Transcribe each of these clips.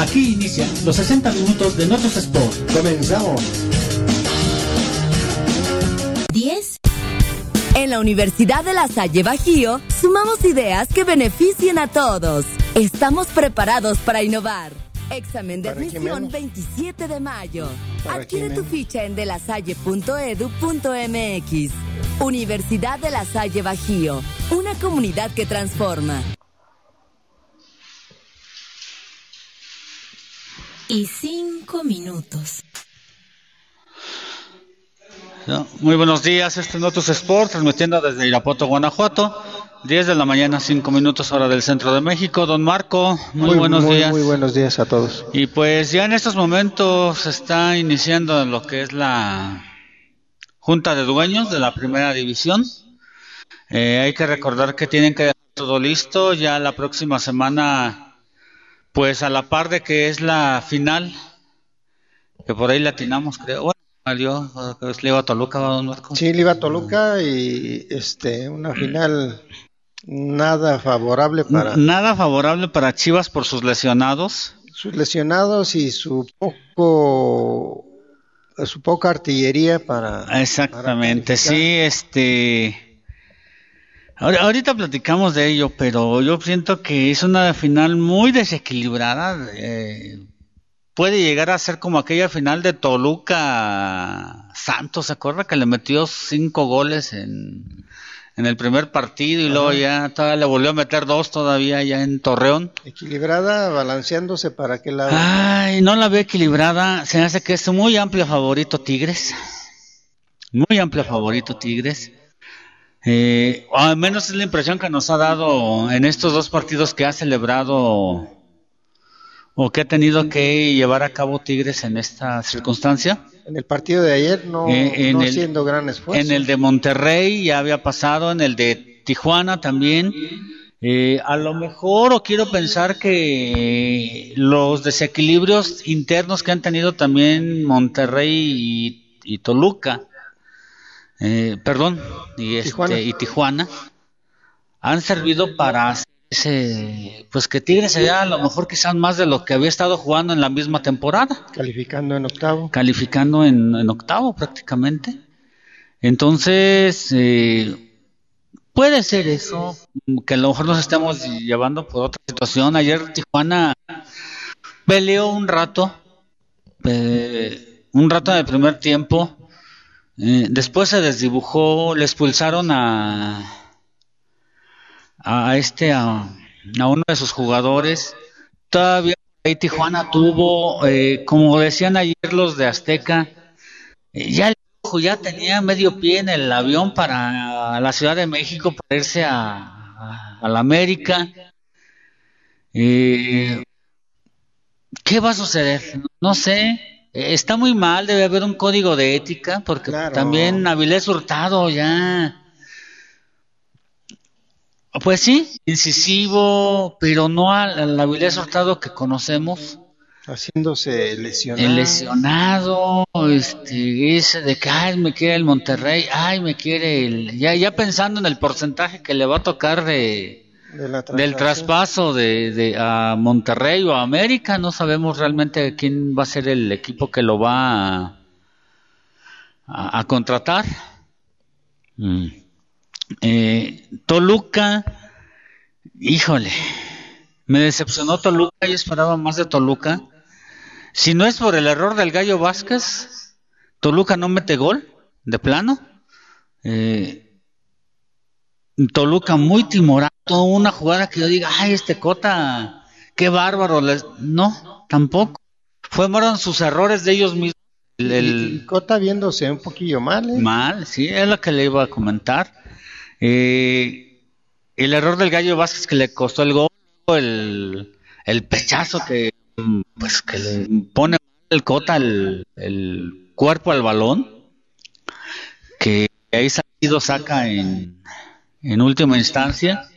Aquí inician los 60 minutos de Notos Sport. Comenzamos. 10. En la Universidad de La Salle Bajío, sumamos ideas que beneficien a todos. Estamos preparados para innovar. Examen de admisión menos. 27 de mayo. Adquiere tu ficha en delasalle.edu.mx. Universidad de La Salle Bajío, una comunidad que transforma. Y cinco minutos. No, Muy buenos días, este es Notus Sport, transmitiendo desde Irapuato, Guanajuato, 10 de la mañana, 5 minutos hora del centro de México. Don Marco, muy, buenos muy, días. Muy buenos días a todos. Y pues ya en estos momentos se está iniciando lo que es la Junta de Dueños de la Primera División. Eh, hay que recordar que tienen que dejar todo listo ya la próxima semana, pues a la par de que es la final, que por ahí latinamos, creo. Bueno, salió, eh, le iba a Toluca, ¿va, don Marco? Sí, le iba a Toluca y este una final nada favorable para Nada favorable para Chivas por sus lesionados. sus lesionados y su poco su poca artillería para Exactamente, para sí, este... Ahorita platicamos de ello, pero yo siento que es una final muy desequilibrada. eh, puede llegar a ser como aquella final de Toluca Santos, ¿se acuerda? Que le metió cinco goles en, en el primer partido y luego ya todavía le volvió a meter dos todavía ya en Torreón. equilibrada, balanceándose para que la Ay, no la veo equilibrada. Se me hace que es muy amplio favorito Tigres. Muy amplio favorito Tigres. Eh, al menos es la impresión que nos ha dado en estos dos partidos que ha celebrado o que ha tenido que llevar a cabo Tigres en esta circunstancia. en el partido de ayer no, Eh, en no el- haciendo gran esfuerzo. En el de Monterrey ya había pasado, en el de Tijuana también. Eh, a lo mejor, o quiero pensar que los desequilibrios internos que han tenido también Monterrey y, y Toluca, eh, perdón, y, este, Tijuana. y Tijuana, han servido para hacer ese, pues que Tigres sea a lo mejor quizás más de lo que había estado jugando en la misma temporada calificando en octavo. calificando en, en octavo prácticamente. Entonces, eh, puede ser eso, que a lo mejor nos estemos llevando por otra situación. Ayer Tijuana peleó un rato, eh, un rato en el primer tiempo. Eh, después se desdibujó, le expulsaron a, a este, a, a uno de sus jugadores. Todavía ahí Tijuana tuvo, eh, como decían ayer los de Azteca, eh, ya el ojo ya tenía medio pie en el avión para la Ciudad de México para irse a, a, la América. ¿Qué va a suceder? No sé. Está muy mal, debe haber un código de ética, porque Claro. también Avilés Hurtado ya. Pues sí, incisivo, pero no al, Avilés Hurtado que conocemos. haciéndose lesionar. El lesionado, este, ese de que, ay, me quiere el Monterrey, ay, me quiere el... Ya, ya pensando en el porcentaje que le va a tocar de, de la del traspaso de, de a Monterrey o a América, no sabemos realmente quién va a ser el equipo que lo va a, a- a contratar. Mm. Eh, Toluca, híjole, me decepcionó Toluca, yo esperaba más de Toluca. Si no es por el error del Gallo Vázquez, Toluca no mete gol, de plano. Eh, Toluca muy timorato, una jugada que yo diga, ay, este Cota, qué bárbaro. les-". No, tampoco. Fueron sus errores de ellos mismos. El, el- Y Cota viéndose un poquillo mal, ¿eh? Mal, sí, es lo que le iba a comentar. Eh, el error del Gallo Vázquez que le costó el gol, el, el pechazo que, pues, que le pone el Cota el, el cuerpo al balón, que ahí salido saca en, en última instancia,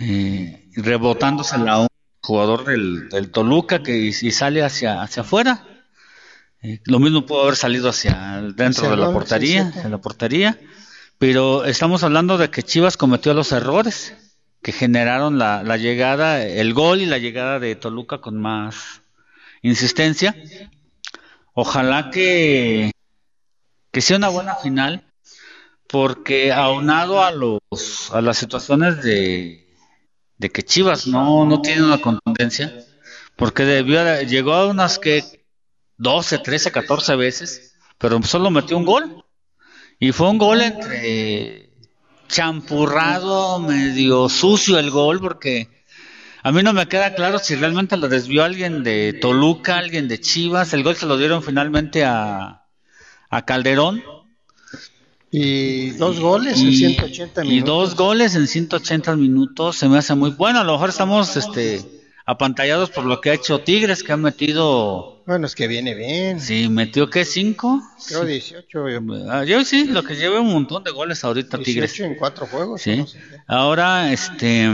eh, rebotándosela a un jugador del, del Toluca que y, y sale hacia, hacia afuera. Eh, lo mismo pudo haber salido hacia dentro de la portería, de la portería, pero estamos hablando de que Chivas cometió los errores que generaron la, la llegada, el gol y la llegada de Toluca con más insistencia. Ojalá que, que sea una buena final, porque aunado a los a las situaciones de, de que Chivas no, no tiene una contundencia, porque debió de- llegó a unas que 12, 13, 14 veces, pero solo metió un gol. Y fue un gol entre champurrado, medio sucio el gol, porque a mí no me queda claro si realmente lo desvió alguien de Toluca, alguien de Chivas. El gol se lo dieron finalmente a Calderón. Y dos goles en 180 y minutos. dos goles en 180 minutos se me hace muy bueno. A lo mejor estamos este apantallados por lo que ha hecho Tigres, que ha metido, Bueno, es que viene bien. sí, metió que cinco. Creo 18, yo- Ah, Yo sí, lo que lleva un montón de goles ahorita 18 Tigres. en cuatro juegos. Sí. no sé qué. Ahora, este,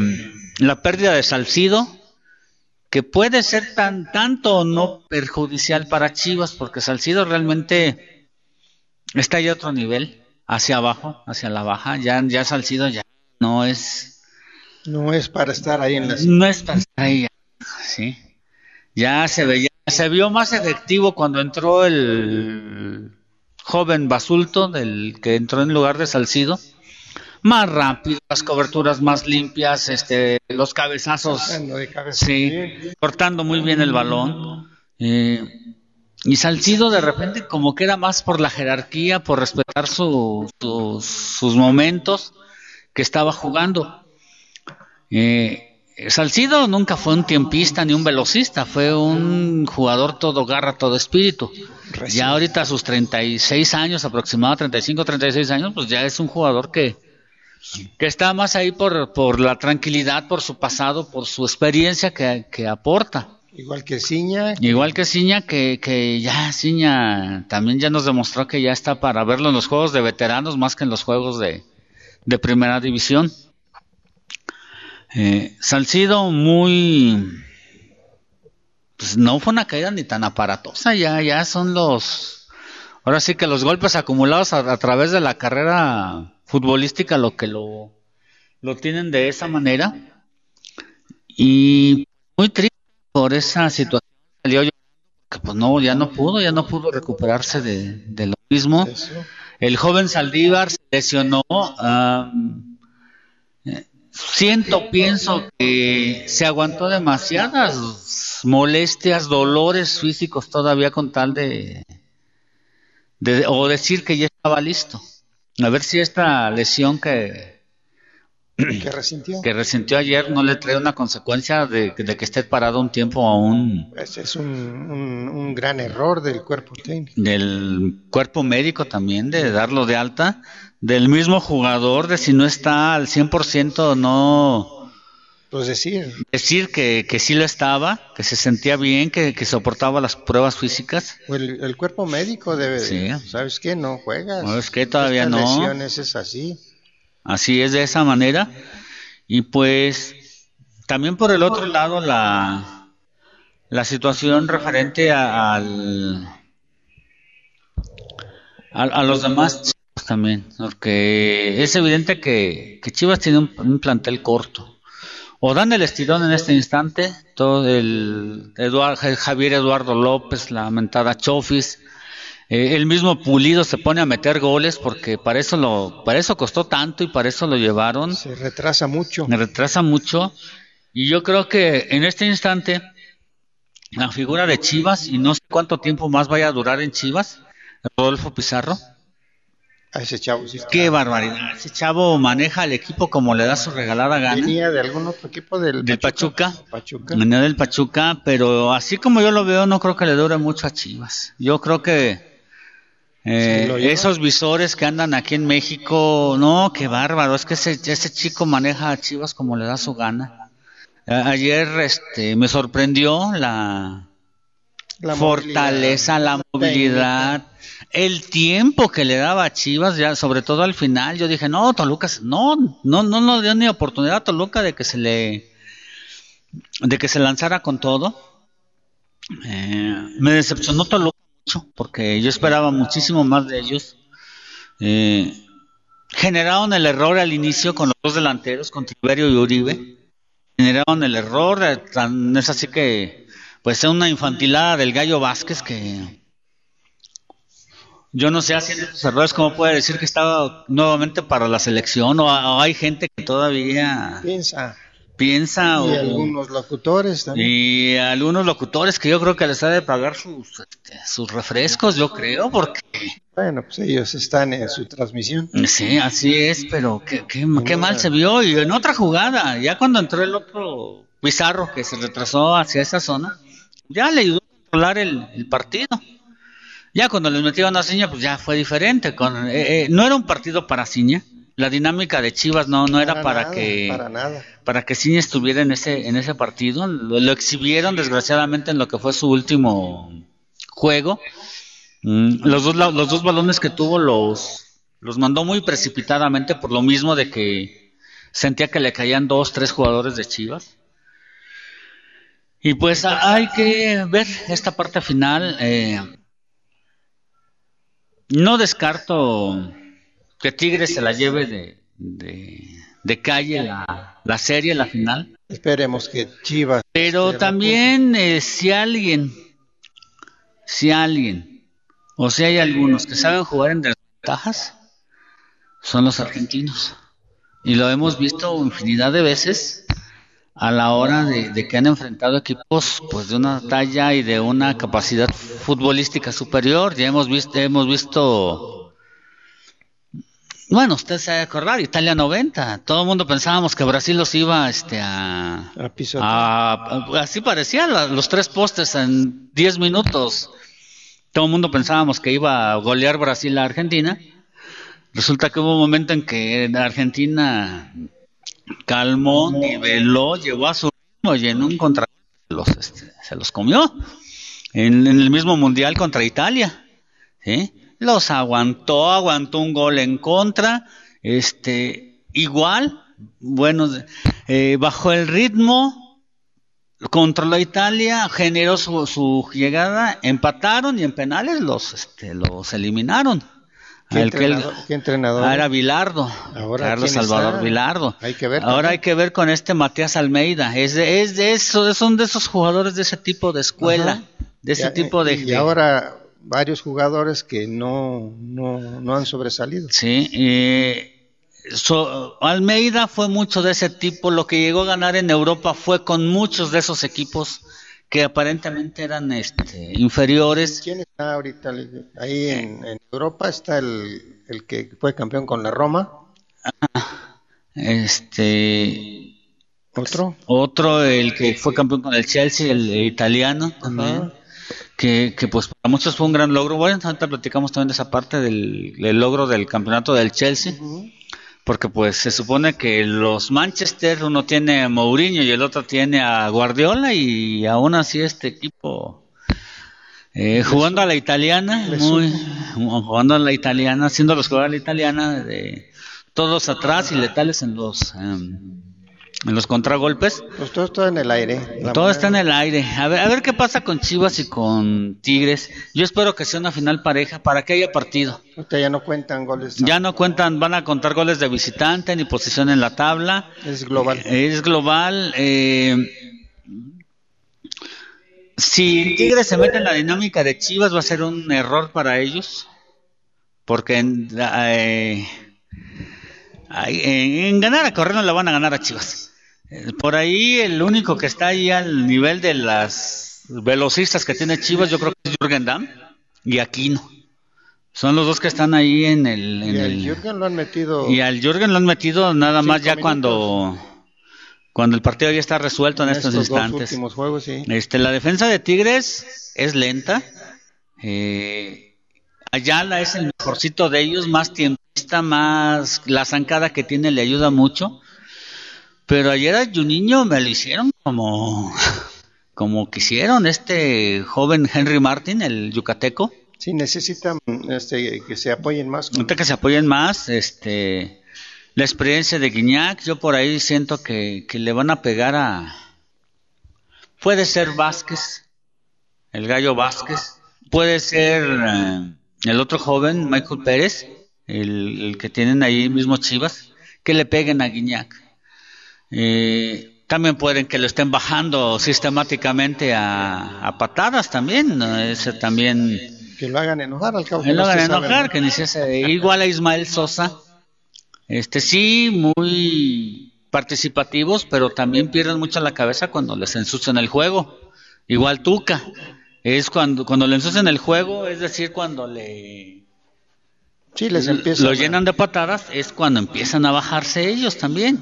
la pérdida de Salcido, que puede ser tan tanto o no perjudicial para Chivas, porque Salcido realmente está ya a otro nivel, hacia abajo, hacia la baja. Ya, ya Salcido ya no es, No es para estar ahí en la no es para estar ahí, sí. Ya se veía, se vio más efectivo cuando entró el joven Basulto, del que entró en lugar de Salcido más rápido, las coberturas más limpias, este, los cabezazos, cabeza. sí, cortando muy bien el balón. Eh, y Salcido de repente como que era más por la jerarquía, por respetar su- sus- sus momentos que estaba jugando. Eh, Salcido nunca fue un tiempista ni un velocista, fue un jugador todo garra, todo espíritu. Ya ahorita a sus 36 años, aproximadamente 35, 36 años, pues ya es un jugador que, que está más ahí por, por la tranquilidad, por su pasado, por su experiencia que, que aporta. Igual que Ciña, Igual que Ciña, que, que ya Ciña también ya nos demostró que ya está para verlo en los juegos de veteranos más que en los juegos de, de primera división. Eh, Salcido muy... Pues no fue una caída ni tan aparatosa, ya, ya son los... Ahora sí que los golpes acumulados a, a través de la carrera futbolística lo que lo, lo tienen de esa manera. Y muy triste por esa situación salió yo que pues no ya no pudo ya no pudo recuperarse de, de lo mismo. El joven Saldívar se lesionó eh, siento pienso que se aguantó demasiadas molestias dolores físicos todavía con tal de, de o decir que ya estaba listo. A ver si esta lesión que que resintió. que resintió ayer no le trae una consecuencia de, de que esté parado un tiempo aún Ese es un, un- un gran error del cuerpo técnico. del cuerpo médico también de darlo de alta, del mismo jugador de si no está al 100% no Pues decir, decir que, que sí lo estaba, que se sentía bien, que, que soportaba las pruebas físicas. el, el cuerpo médico debe, Sí. ¿sabes qué? No juegas. No, es que todavía Estas no. lesiones es así. Así es de esa manera. Y pues también por el otro lado la, la situación referente a, al, a, los demás chicos también, porque es evidente que, Chivas tiene un, plantel corto. O dan el estirón en este instante, todo el Eduard, Javier Eduardo López, la mentada Chofis, eh, el mismo Pulido se pone a meter goles porque para eso lo, para eso costó tanto y para eso lo llevaron. Se retrasa mucho. Me retrasa mucho y yo creo que en este instante la figura de Chivas y no sé cuánto tiempo más vaya a durar en Chivas, Rodolfo Pizarro. A ese chavo. sí. Qué barbaridad. Ese chavo maneja al equipo como le da su regalada gana. Venía de algún otro equipo del, Del Pachuca. Pachuca. Venía del Pachuca, pero así como yo lo veo, no creo que le dure mucho a Chivas. Yo creo que eh, Sí, esos visores que andan aquí en México, no, qué bárbaro. Es que ese, ese chico maneja a Chivas como le da su gana. Ayer este, me sorprendió la, La fortaleza, la movilidad, el tiempo que le daba a Chivas, ya sobre todo al final, yo dije, no, Toluca, no, no, no nos dio ni oportunidad a Toluca de que se le, de que se lanzara con todo. Eh, me decepcionó Toluca mucho, porque yo esperaba muchísimo más de ellos. Eh, generaron el error al inicio con los dos delanteros, con Tiberio y Uribe. Generaron el error, eh, tan- es así que, pues es una infantilada del Gallo Vázquez que yo no sé haciendo esos errores cómo puede decir que estaba nuevamente para la selección o, o hay gente que todavía Piensa. Piensa Y o, algunos locutores también. y algunos locutores que yo creo que les ha de pagar sus, este, sus refrescos, yo creo, porque Bueno, pues ellos están en su transmisión. Sí, así es, pero qué, qué, qué mal se vio. Y en otra jugada, ya cuando entró el otro Pizarro que se retrasó hacia esa zona, ya le ayudó a controlar el, el partido. Ya cuando les metieron a Ciña, pues ya fue diferente. Con, eh, eh, no era un partido para Ciña. La dinámica de Chivas no, no era para, nada, que Para nada. para que Ciña estuviera en ese en ese partido. Lo, lo exhibieron desgraciadamente en lo que fue su último juego. Mm, los dos los dos balones que tuvo los los mandó muy precipitadamente por lo mismo de que sentía que le caían dos tres jugadores de Chivas. Y pues hay que ver esta parte final. eh, no descarto que Tigres se la lleve de, de, de calle la, la serie, la final. Esperemos que Chivas. Pero también eh, si alguien, si alguien, o si hay algunos que saben jugar en desventajas, son los argentinos. Y lo hemos visto infinidad de veces a la hora de, de que han enfrentado equipos pues de una talla y de una capacidad futbolística superior. Ya hemos visto, hemos visto bueno, usted se ha de acordar, Italia 90. Todo el mundo pensábamos que Brasil los iba este, a, A. Ah, así parecía la- los tres postes en 10 minutos. Todo el mundo pensábamos que iba a golear Brasil a Argentina. Resulta que hubo un momento en que Argentina calmó, niveló, llevó a su ritmo y en un contra se los, este, se los comió. En, en el mismo mundial contra Italia. ¿sí? Los aguantó, aguantó un gol en contra. Este, igual, bueno, eh, bajó el ritmo, controló a Italia, generó su, su llegada, empataron y en penales los, este, los eliminaron. ¿Qué Al que él- entrenador? ¿Qué entrenador? Ah, era Vilardo, Ahora, Carlos ¿quién Salvador está? Vilardo. Hay que ver Ahora hay que ver con este Matías Almeida. Es de, es de eso, son de esos jugadores de ese tipo de escuela, Ajá. de ese tipo de. Y ahora varios jugadores que no, no, no han sobresalido. Sí, eh, so- Almeida fue mucho de ese tipo. Lo que llegó a ganar en Europa fue con muchos de esos equipos que aparentemente eran este, inferiores. ¿Quién está ahorita? Ahí en, en Europa está el, el que fue campeón con la Roma. Este, Otro. otro, el que fue campeón con el Chelsea, el italiano también. Que, que pues para muchos fue un gran logro. Bueno, ahorita platicamos también de esa parte del, del logro del campeonato del Chelsea, porque pues se supone que los Manchester, uno tiene a Mourinho y el otro tiene a Guardiola y aún así este equipo eh, jugando a la italiana, muy, jugando a la italiana, haciendo los jugadores a la italiana, de, todos atrás y letales en los em, en los contragolpes. Pues todo está en el aire. La Todo moneda. está en el aire. A ver, a ver qué pasa con Chivas y con Tigres. Yo espero que sea una final pareja para que haya partido. Ya no cuentan goles. Ya no cuentan, van a contar goles de visitante ni posición en la tabla. Es global. Es global. eh, si Tigres se mete en la dinámica de Chivas va a ser un error para ellos. Porque en, eh, en- en ganar a Correa no le van a ganar a Chivas. Eh, Por ahí el único que está ahí al nivel de las velocistas que tiene Chivas, yo creo que es Jürgen Damm y Aquino. Son los dos que están ahí en el... en Y al el- Jürgen lo han metido. y al Jürgen lo han metido nada más ya minutos. cuando cuando el partido ya está resuelto en, en estos, instantes. últimos juegos, sí. Este, la defensa de Tigres es lenta. Eh, Ayala es el mejorcito de ellos, más tiempista, más la zancada que tiene le ayuda mucho. Pero ayer a Juninho me lo hicieron como como quisieron este joven Henry Martin, el yucateco. Sí, necesitan este, que se apoyen más. con- que se apoyen más, este, la experiencia de Guiñac, yo por ahí siento que, que le van a pegar a... Puede ser Vázquez, el gallo Vázquez, puede ser eh, el otro joven, Michael Pérez, el, que tienen ahí mismo Chivas, que le peguen a Guiñac. Eh, también pueden que lo estén bajando sistemáticamente a, patadas también, ese también... Que lo hagan enojar al cabo. Que lo hagan enojar, que ni igual a Ismael Sosa, este sí, muy participativos, pero también pierden mucho la cabeza cuando les ensucian el juego. Igual Tuca, es cuando, cuando le ensucian el juego, es decir, cuando le... Sí, les lo llenan de patadas, es cuando empiezan a bajarse ellos también.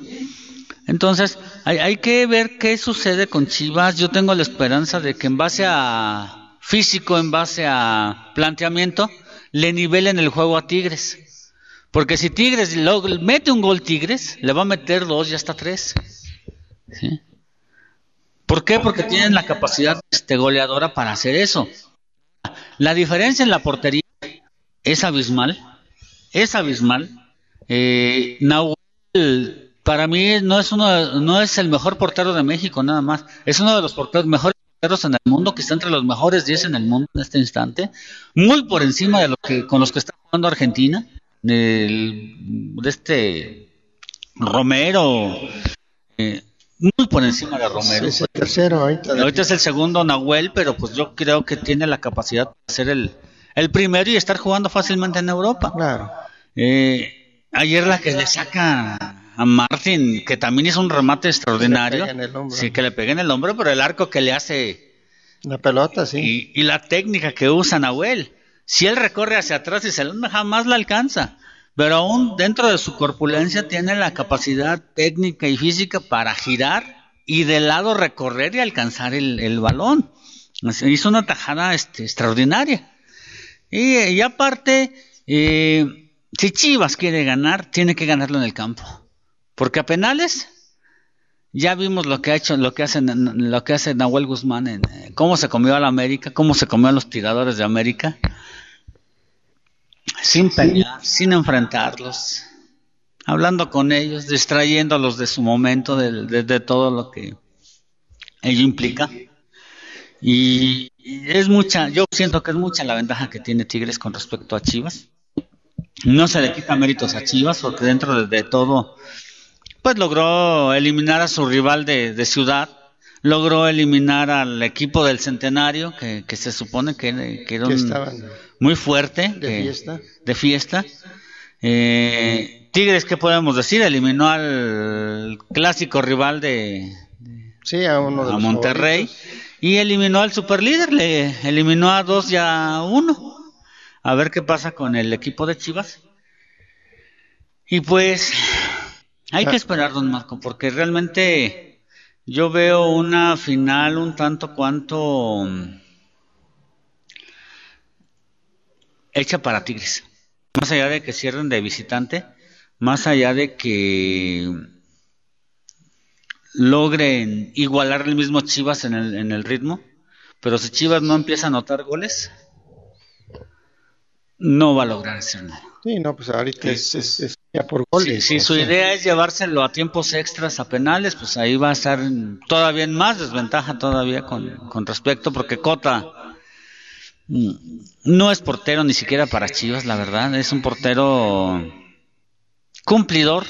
Entonces, hay, que ver qué sucede con Chivas. Yo tengo la esperanza de que en base a físico, en base a planteamiento, le nivelen el juego a Tigres. Porque si Tigres mete un gol Tigres, le va a meter dos y hasta tres. ¿Por qué? Porque tienen la capacidad este, goleadora para hacer eso. La diferencia en la portería es abismal. Es abismal. Eh, Nahuel, para mí, no es, uno, no es el mejor portero de México, nada más. Es uno de los porteros, mejores porteros en el mundo, que está entre los mejores 10 en el mundo en este instante. Muy por encima de lo que con los que está jugando Argentina de este Romero, eh, muy por encima de Romero. Es el tercero ahorita. Ahorita es el segundo Nahuel, pero pues yo creo que tiene la capacidad de ser el, el primero y estar jugando fácilmente en Europa. Claro. Eh, ayer la que le saca a Martin, que también es un remate extraordinario. Sí, que le pegue en el hombro, pero el arco que le hace... La pelota, sí. Y, y la técnica que usa Nahuel. Si él recorre hacia atrás y se jamás la alcanza. Pero aún dentro de su corpulencia tiene la capacidad técnica y física para girar y de lado recorrer y alcanzar el, balón. Hizo una tajada este, extraordinaria. Y, aparte, eh, si Chivas quiere ganar, tiene que ganarlo en el campo. Porque a penales ya vimos lo que ha hecho, lo que hace, lo que hace Nahuel Guzmán, en, eh, cómo se comió a la América, cómo se comió a los tiradores de América sin pelear, sin enfrentarlos, hablando con ellos, distrayéndolos de su momento, de, todo lo que ello implica. Y, es mucha, yo siento que es mucha la ventaja que tiene Tigres con respecto a Chivas. No se le quita méritos a Chivas porque dentro de, todo, pues logró eliminar a su rival de, ciudad, logró eliminar al equipo del centenario, que, se supone que, que era un, muy fuerte. De fiesta. De fiesta. Eh, Tigres, ¿qué podemos decir? Eliminó al clásico rival de, sí, a, uno de Monterrey y eliminó al superlíder, le eliminó a dos y a uno. A ver qué pasa con el equipo de Chivas. Y pues hay que ah. esperar, don Marco, porque realmente yo veo una final un tanto cuanto hecha para Tigres. Más allá de que cierren de visitante, más allá de que logren igualar el mismo Chivas en el, en el ritmo, pero si Chivas no empieza a anotar goles, no va a lograr hacer nada. Sí, no, pues ahorita es, ya por goles. Si, su idea es llevárselo a tiempos extras, a penales, pues ahí va a estar todavía en más desventaja todavía con, con respecto, porque Cota no es portero ni siquiera para Chivas, la verdad. Es un portero cumplidor,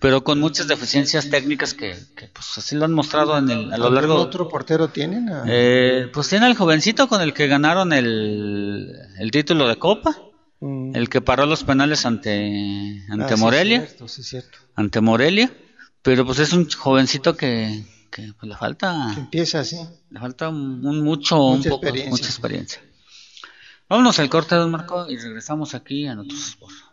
pero con muchas deficiencias técnicas que, pues así lo han mostrado en el, a lo largo. otro portero tienen? Eh, pues tiene el jovencito con el que ganaron el, título de Copa. Mm. El que paró los penales ante, ante ah, Morelia. Ante Morelia. Pero pues es un jovencito que, que pues, le falta. empieza así. Le falta un, mucho, un poco, experiencia. mucha experiencia. Vámonos al corte, don Marco, y regresamos aquí a nuestros esposos.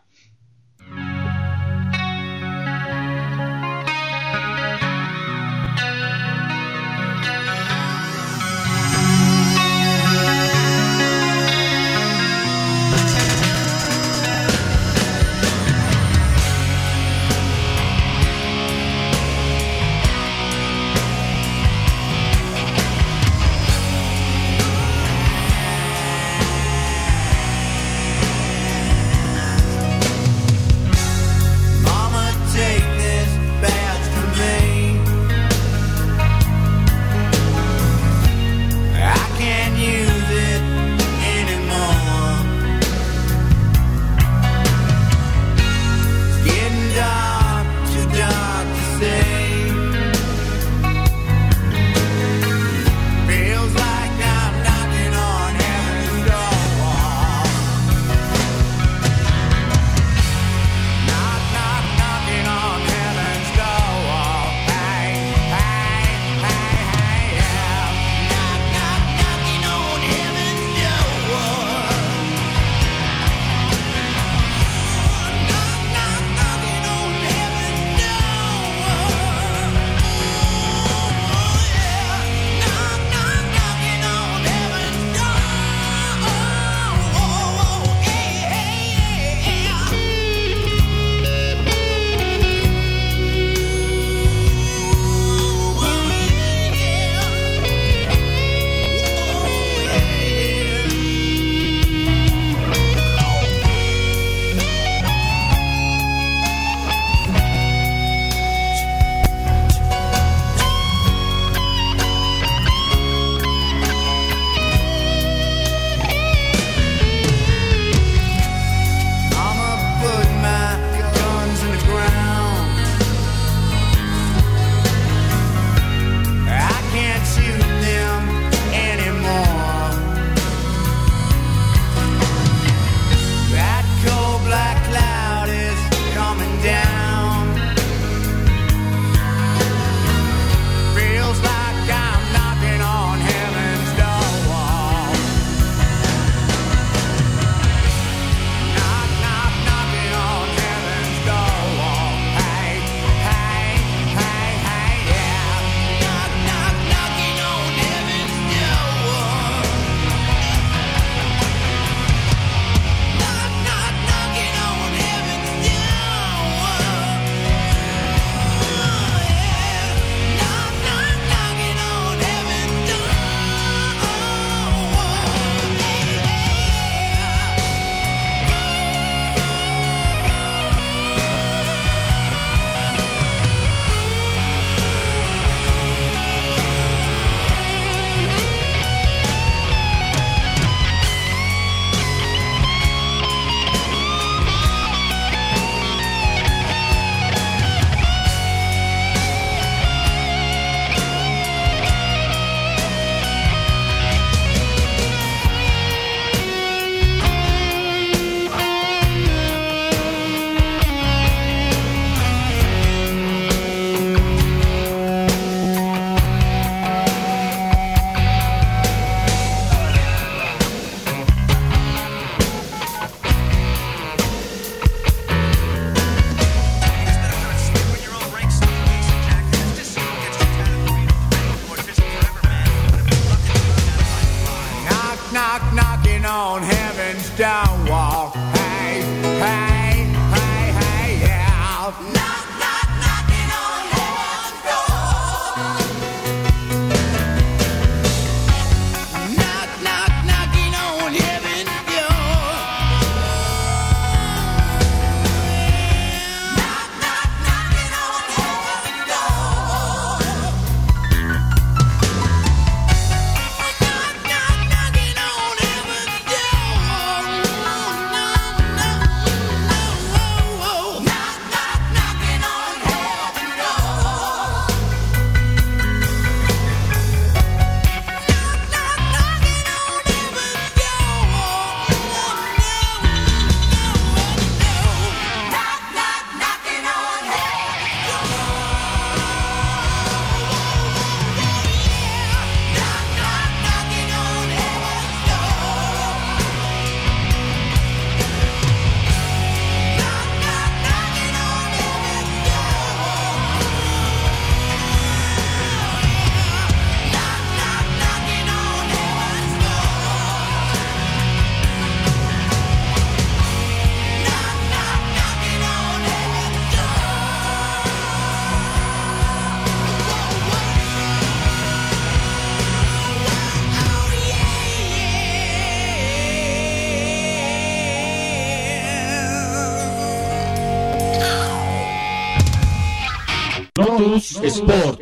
Sport.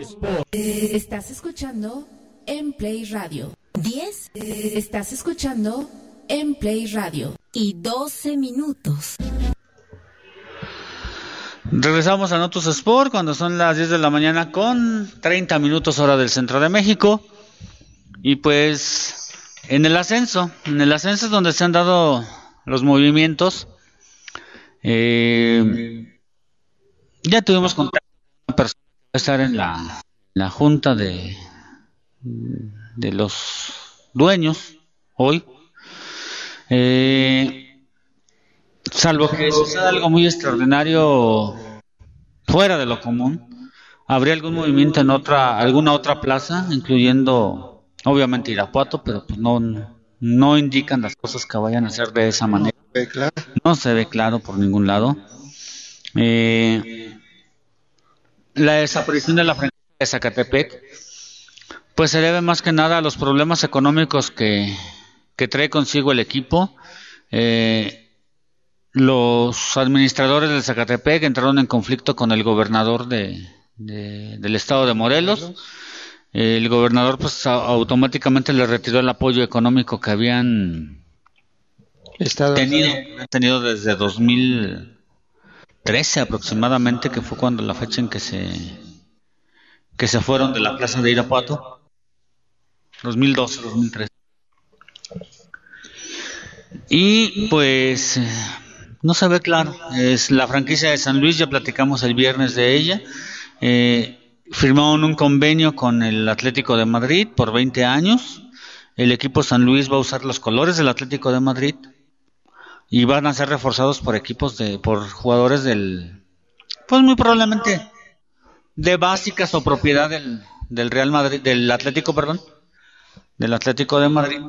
Estás escuchando en Play Radio. 10. Estás escuchando en Play Radio. Y 12 minutos. Regresamos a Notus Sport cuando son las 10 de la mañana con 30 minutos hora del centro de México. Y pues en el ascenso, en el ascenso es donde se han dado los movimientos. Eh, ya tuvimos contacto con una persona estar en la, la junta de, de los dueños hoy. Eh, Salvo que suceda algo muy extraordinario fuera de lo común, habría algún movimiento en otra, alguna otra plaza, incluyendo obviamente Irapuato, pero pues no, no indican las cosas que vayan a hacer de esa manera. No se ve claro por ningún lado. Eh, la desaparición de la franquicia de Zacatepec, pues se debe más que nada a los problemas económicos que, que trae consigo el equipo. Eh, los administradores de Zacatepec entraron en conflicto con el gobernador de, de- del estado de Morelos. El gobernador pues a- automáticamente le retiró el apoyo económico que habían Estado tenido, tenido desde 2013 aproximadamente, que fue cuando la fecha en que se que se fueron de la plaza de Irapuato. 2012, 2013. Y pues no se ve claro. Es la franquicia de San Luis, ya platicamos el viernes de ella. Eh, firmaron un convenio con el Atlético de Madrid por 20 años. El equipo San Luis va a usar los colores del Atlético de Madrid y van a ser reforzados por equipos de por jugadores del pues muy probablemente de básicas o propiedad del, del Real Madrid del Atlético perdón del Atlético de Madrid.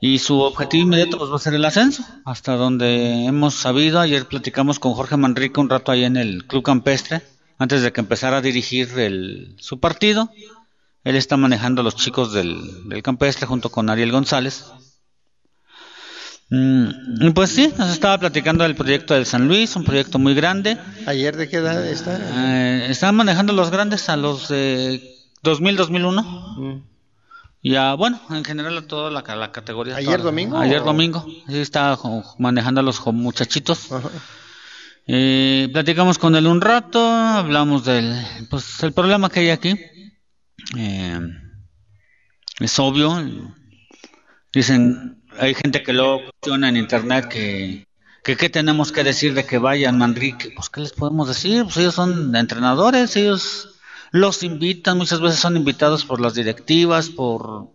Y su objetivo inmediato pues va a ser el ascenso hasta donde hemos sabido. Ayer platicamos con Jorge Manrique un rato ahí en el Club Campestre antes de que empezara a dirigir el, su partido. Él está manejando a los chicos del, del Campestre junto con Ariel González pues sí, nos estaba platicando del proyecto del San Luis, un proyecto muy grande. ¿Ayer de qué edad está? Eh, estaban manejando los grandes a los de 2000, 2001. Mm. Y a, bueno, en general a toda la, la categoría. ¿Ayer toda domingo Ayer o- domingo. Sí, estaba jo- manejando a los muchachitos. Ajá. Eh, platicamos con él un rato, hablamos del pues, el problema que hay aquí. Eh, es obvio. Dicen, hay gente que lo cuestiona en internet que, que qué tenemos que decir de que vayan Manrique. Pues qué les podemos decir, pues ellos son entrenadores, ellos los invitan, muchas veces son invitados por las directivas, por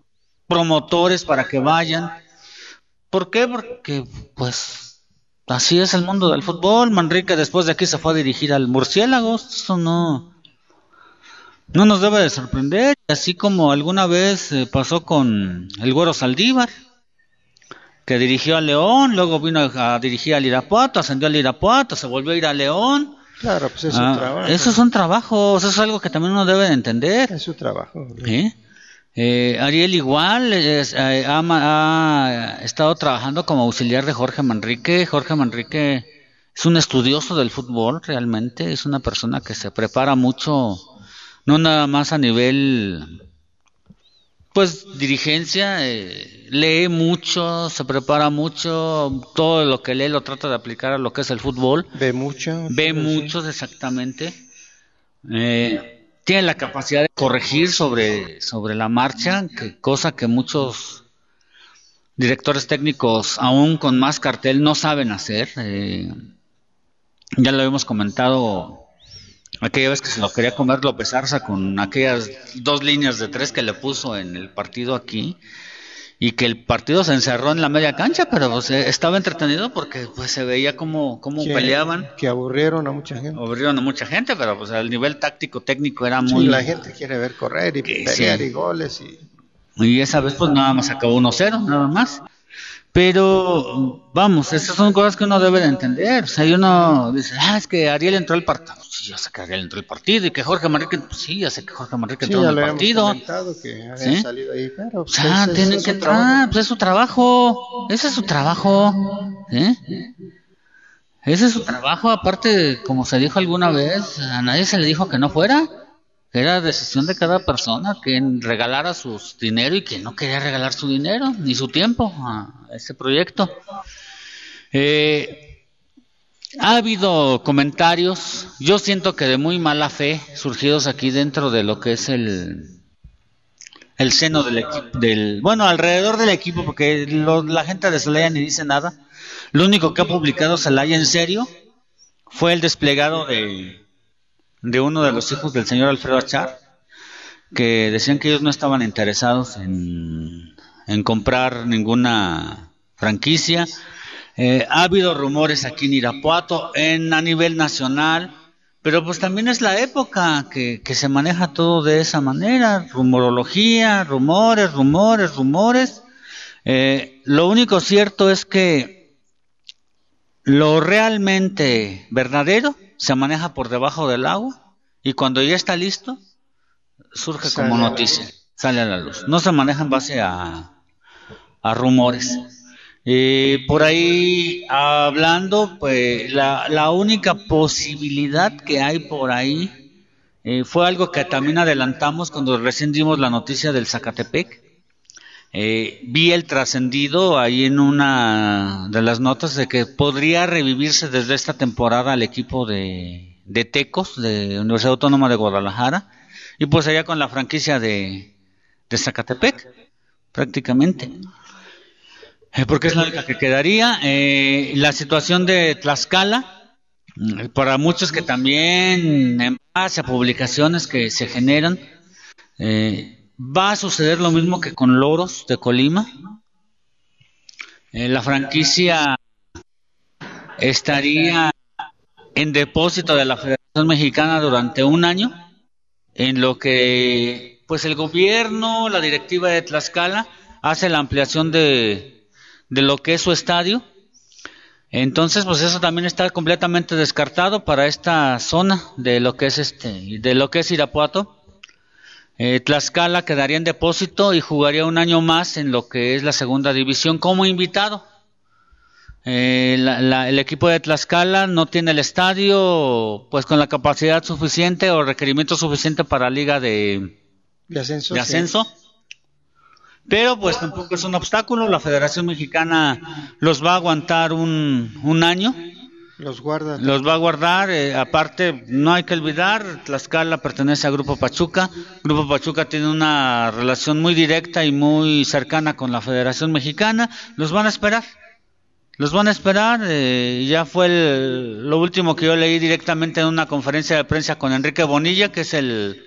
promotores para que vayan. ¿Por qué? Porque pues así es el mundo del fútbol. Manrique después de aquí se fue a dirigir al Murciélagos, eso no no nos debe de sorprender, así como alguna vez eh, pasó con el Güero Saldívar. Que dirigió a León, luego vino a dirigir al Irapuato, ascendió al Irapuato, se volvió a ir a León. Claro, pues es su Ah, trabajo. Esos son trabajos, eso es algo que también uno debe de entender. Es su trabajo. ¿eh? Eh, Ariel igual es- eh, ha estado trabajando como auxiliar de Jorge Manrique. Jorge Manrique es un estudioso del fútbol realmente, es una persona que se prepara mucho, no nada más a nivel pues dirigencia, eh, lee mucho, se prepara mucho, todo lo que lee lo trata de aplicar a lo que es el fútbol Ve mucho. ve sí. muchos exactamente. Eh, tiene la capacidad de corregir sobre, sobre la marcha, que, cosa que muchos directores técnicos, aún con más cartel, no saben hacer. Eh, ya lo hemos comentado aquella vez que se lo quería comer López Arza con aquellas dos líneas de tres que le puso en el partido aquí y que el partido se encerró en la media cancha, pero pues, estaba entretenido porque pues se veía cómo, cómo Que- peleaban. Que aburrieron a mucha gente. Aburrieron a mucha gente, pero pues el nivel táctico técnico era Sí, muy... la gente quiere ver correr y Que pelear sí. y goles y Y esa vez pues nada más acabó 1-0, nada más. Pero vamos, esas son cosas que uno debe de entender. O sea, y uno dice, ah, es que Ariel entró al partido. Sí, ya sé que entró al partido. Y que Jorge Manrique, pues sí, ya sé que Jorge Manrique sí, entró en lo el partido. que ¿Sí? salido ahí, pero O pues, tienen que trabajo. entrar, pues es su trabajo. Ese es su trabajo. ¿eh? Ese es su trabajo. Aparte, como se dijo alguna vez, a nadie se le dijo que no fuera. Era decisión de cada persona quien regalara su dinero y quien no quería regalar su dinero ni su tiempo a ese proyecto. Eh, ha habido comentarios, yo siento que de muy mala fe, surgidos aquí dentro de lo que es el, el seno del equipo, del, bueno, alrededor del equipo, porque la gente de Celaya ni dice nada. Lo único que ha publicado Celaya en serio fue el desplegado de, de uno de los hijos del señor Alfredo Achar, que decían que ellos no estaban interesados en, en comprar ninguna franquicia. Eh, ha habido rumores aquí en Irapuato, en, a nivel nacional, pero pues también es la época que, que se maneja todo de esa manera, rumorología, rumores, rumores, rumores. Eh, lo único cierto es que lo realmente verdadero se maneja por debajo del agua y cuando ya está listo surge Sale como a noticia, sale a la luz. No se maneja en base a, a rumores. Eh, por ahí hablando, pues la, única posibilidad que hay por ahí eh, fue algo que también adelantamos cuando recién dimos la noticia del Zacatepec. Eh, vi el trascendido ahí en una de las notas de que podría revivirse desde esta temporada el equipo de, de Tecos, de Universidad Autónoma de Guadalajara, y pues allá con la franquicia de, de Zacatepec, prácticamente. Eh, porque es la única que quedaría. Eh, la situación de Tlaxcala, mm, para muchos que también, en base a publicaciones que se generan, eh, va a suceder lo mismo que con Loros de Colima. La franquicia estaría en depósito de la Federación Mexicana durante un año, en lo que pues el gobierno, la directiva de Tlaxcala, hace la ampliación de, de lo que es su estadio. Entonces, pues eso también está completamente descartado para esta zona de lo que es este, de lo que es Irapuato. Eh, Tlaxcala quedaría en depósito y jugaría un año más en lo que es la segunda división como invitado. Eh, la- la- el equipo de Tlaxcala no tiene el estadio pues con la capacidad suficiente o requerimiento suficiente para liga de, de ascenso. de sí. Pero pues tampoco es un obstáculo. La Federación Mexicana los va a aguantar un, un año. Los guarda. Los va a guardar, eh, aparte no hay que olvidar, Tlaxcala pertenece a Grupo Pachuca, Grupo Pachuca tiene una relación muy directa y muy cercana con la Federación Mexicana, los van a esperar, los van a esperar, eh, ya fue el- lo último que yo leí directamente en una conferencia de prensa con Enrique Bonilla, que es el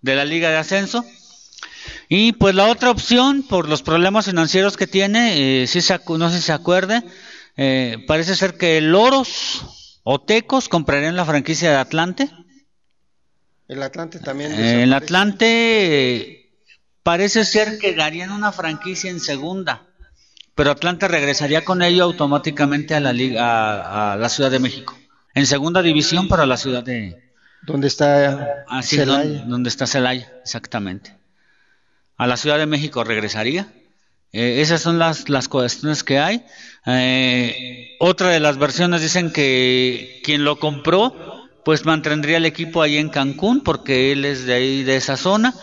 de la Liga de Ascenso, y pues la otra opción, por los problemas financieros que tiene, eh, si se no sé si se acuerde, eh, parece ser que Loros o Tecos comprarían la franquicia de Atlante. El Atlante también. Eh, el desaparece. Atlante eh, parece ser que darían una franquicia en segunda, pero Atlante regresaría con ello automáticamente a la liga, a, a la Ciudad de México. En segunda división para la ciudad de ¿Dónde está así Celaya? donde está Celaya, exactamente. A la Ciudad de México regresaría. Eh, esas son las, las cuestiones que hay. Eh, otra de las versiones dicen que quien lo compró, pues mantendría el equipo ahí en Cancún, porque él es de ahí, de esa zona.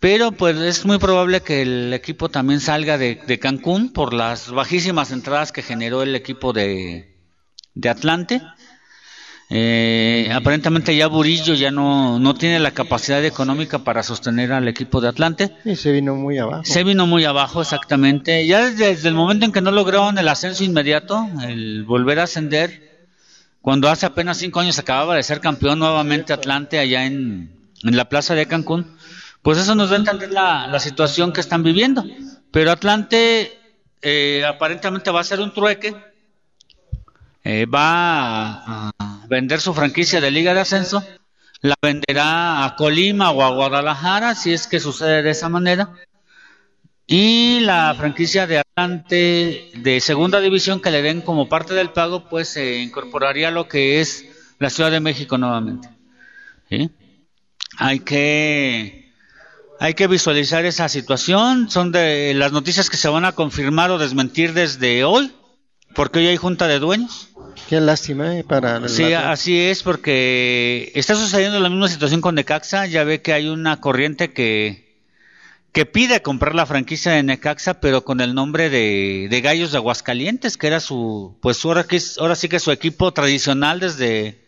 Pero pues es muy probable que el equipo también salga de, de Cancún por las bajísimas entradas que generó el equipo de, de Atlante. Eh, aparentemente ya Burillo ya no, no tiene la capacidad económica para sostener al equipo de Atlante. Y se vino muy abajo. Se vino muy abajo, exactamente. Ya desde, desde el momento en que no lograron el ascenso inmediato, el volver a ascender, cuando hace apenas cinco años acababa de ser campeón nuevamente Atlante allá en, en la plaza de Cancún, pues eso nos da a entender la, la situación que están viviendo. Pero Atlante eh, aparentemente va a ser un trueque, eh, va a, a vender su franquicia de Liga de Ascenso, la venderá a Colima o a Guadalajara, si es que sucede de esa manera. Y la franquicia de Atlante de segunda división que le den como parte del pago, pues se incorporaría a lo que es la Ciudad de México nuevamente. Hay que hay que visualizar esa situación. Son de las noticias que se van a confirmar o desmentir desde hoy, porque hoy hay junta de dueños. Qué lástima eh, para el Sí, así es, porque está sucediendo la misma situación con Necaxa. Ya ve que hay una corriente que, que pide comprar la franquicia de Necaxa, pero con el nombre de, de Gallos de Aguascalientes, que era su, pues ahora, que es- ahora sí que su equipo tradicional desde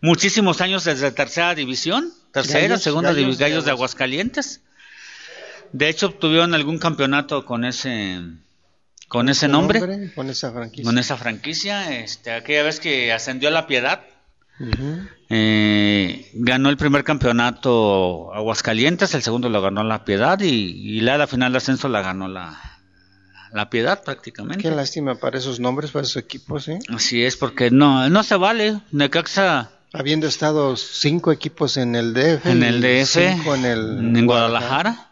muchísimos años, desde tercera división, tercera, Gallos- segunda Gallos división, de Gallos de Aguas- Aguascalientes. De hecho, obtuvieron algún campeonato con ese, con ese nombre Con esa franquicia. con esa franquicia. Este, aquella vez que ascendió a la Piedad, eh, ganó el primer campeonato Aguascalientes, el segundo lo ganó la Piedad y, y la, la final de ascenso la ganó la, la Piedad prácticamente. Qué lástima para esos nombres, para esos equipos, ¿eh? Así es, porque no, no se vale. Necaxa Habiendo estado cinco equipos en el DF. en el DF, cinco en el en Guadalajara.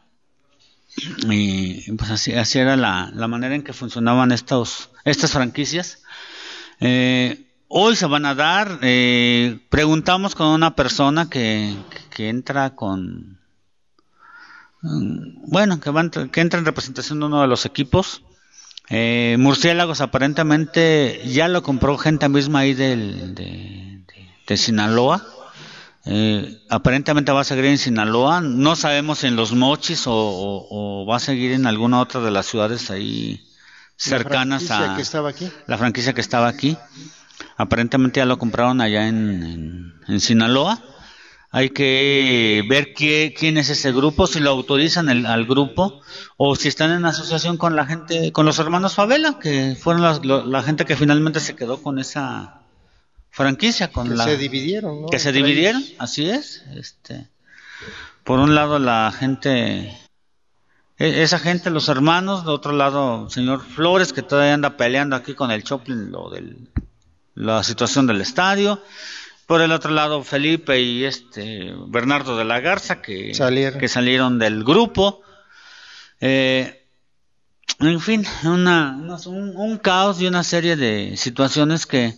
Y pues así, era la, manera en que funcionaban estos, estas franquicias. Eh, hoy se van a dar, eh, preguntamos con una persona que, entra con, mm, bueno, que, que entra en representación de uno de los equipos. Eh, Murciélagos aparentemente ya lo compró gente misma ahí de Sinaloa. Eh, aparentemente va a seguir en Sinaloa. No sabemos en los Mochis o, o- o va a seguir en alguna otra de las ciudades ahí cercanas La a que estaba aquí. la franquicia que estaba aquí. Aparentemente ya lo compraron allá en, en- en Sinaloa. Hay que ver qué, quién es ese grupo, si lo autorizan el- al grupo o si están en asociación con la gente, con los hermanos Favela, que fueron lo- la gente que finalmente se quedó con esa franquicia, con Que la se dividieron, ¿no? que se dividieron, así es. Este, por un lado la gente, e- esa gente, los hermanos, de otro lado señor Flores que todavía anda peleando aquí con el Choplin lo del, la situación del estadio. Por el otro lado Felipe y este Bernardo de la Garza que Salieron. que salieron del grupo. Eh, en fin, una, una- un, un caos y una serie de situaciones que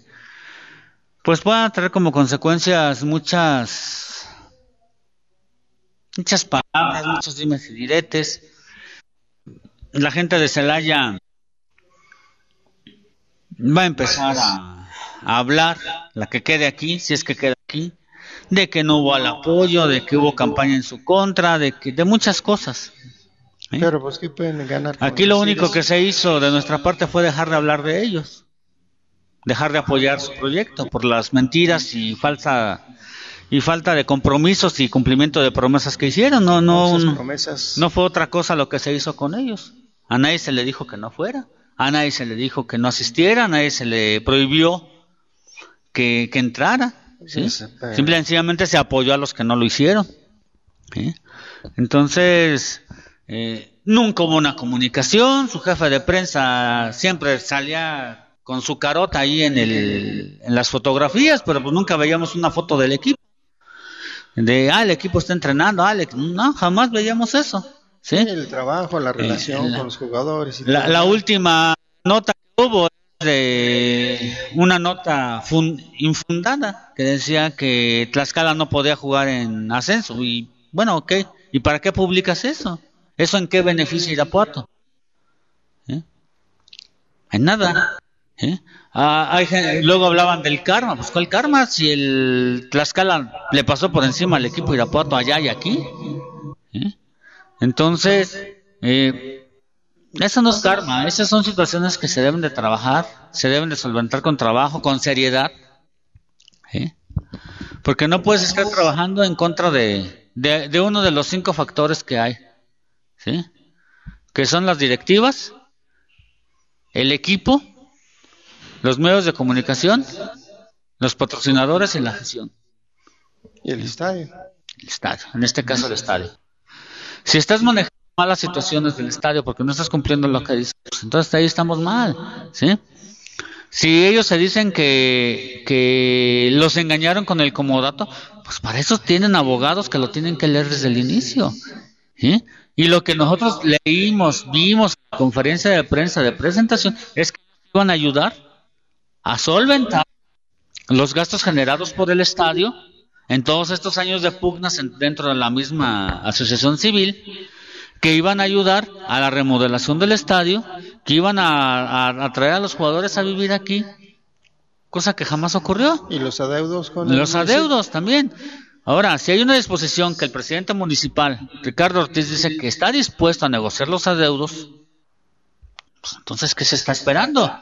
pues puedan traer como consecuencias muchas muchas palabras, muchos dimes y diretes. La gente de Celaya va a empezar a, a hablar, la que quede aquí, si es que queda aquí, de que no hubo el apoyo, de que hubo campaña en su contra, de que de muchas cosas. ¿eh? Pero pues que pueden ganar. Aquí lo único que se hizo de nuestra parte fue dejar de hablar de ellos, dejar de apoyar su proyecto por las mentiras y falsa y falta de compromisos y cumplimiento de promesas que hicieron. No, no, no, promesas. no fue otra cosa lo que se hizo con ellos. A nadie se le dijo que no fuera, a nadie se le dijo que no asistiera, a nadie se le prohibió que, que entrara. ¿sí? Pero- Simple y sencillamente se apoyó a los que no lo hicieron. ¿sí? Entonces, eh, nunca hubo una comunicación, su jefe de prensa siempre salía con su carota ahí en, el, en las fotografías, pero pues nunca veíamos una foto del equipo. De, ah, el equipo está entrenando, ah, el equ-". no, jamás veíamos eso. ¿sí? El trabajo, la relación la- con los jugadores. y La, todo. la última nota que hubo es de una nota fun- infundada que decía que Tlaxcala no podía jugar en ascenso. Y bueno, ok. ¿Y para qué publicas eso? ¿Eso en qué beneficia Irapuato? ¿Eh? En nada. ¿Eh? Ah, hay luego hablaban del karma. Pues ¿cuál karma? Si el Tlaxcala le pasó por encima al equipo Irapuato allá y aquí. ¿eh? Entonces, eh, eso no es karma. Esas son situaciones que se deben de trabajar, se deben de solventar con trabajo, con seriedad. ¿eh? Porque no puedes estar trabajando en contra de, uno de los cinco factores que hay. Que son las directivas, el equipo, los medios de comunicación, los patrocinadores y la gestión. Y el estadio. El estadio, en este caso el estadio. Si estás manejando malas situaciones del estadio porque no estás cumpliendo lo que dices, pues entonces ahí estamos mal, ¿sí? Si ellos se dicen que, que los engañaron con el comodato, pues para eso tienen abogados que lo tienen que leer desde el inicio, ¿sí? Y lo que nosotros leímos, vimos en la conferencia de prensa de presentación es que iban a ayudar a solventar los gastos generados por el estadio en todos estos años de pugnas en- dentro de la misma asociación civil que iban a ayudar a la remodelación del estadio, que iban a, a- a traer a los jugadores a vivir aquí, cosa que jamás ocurrió. Y los adeudos con el Los municipio. adeudos también. Ahora, si hay una disposición que el presidente municipal, Ricardo Ortiz, dice que está dispuesto a negociar los adeudos, pues entonces, ¿qué se está esperando?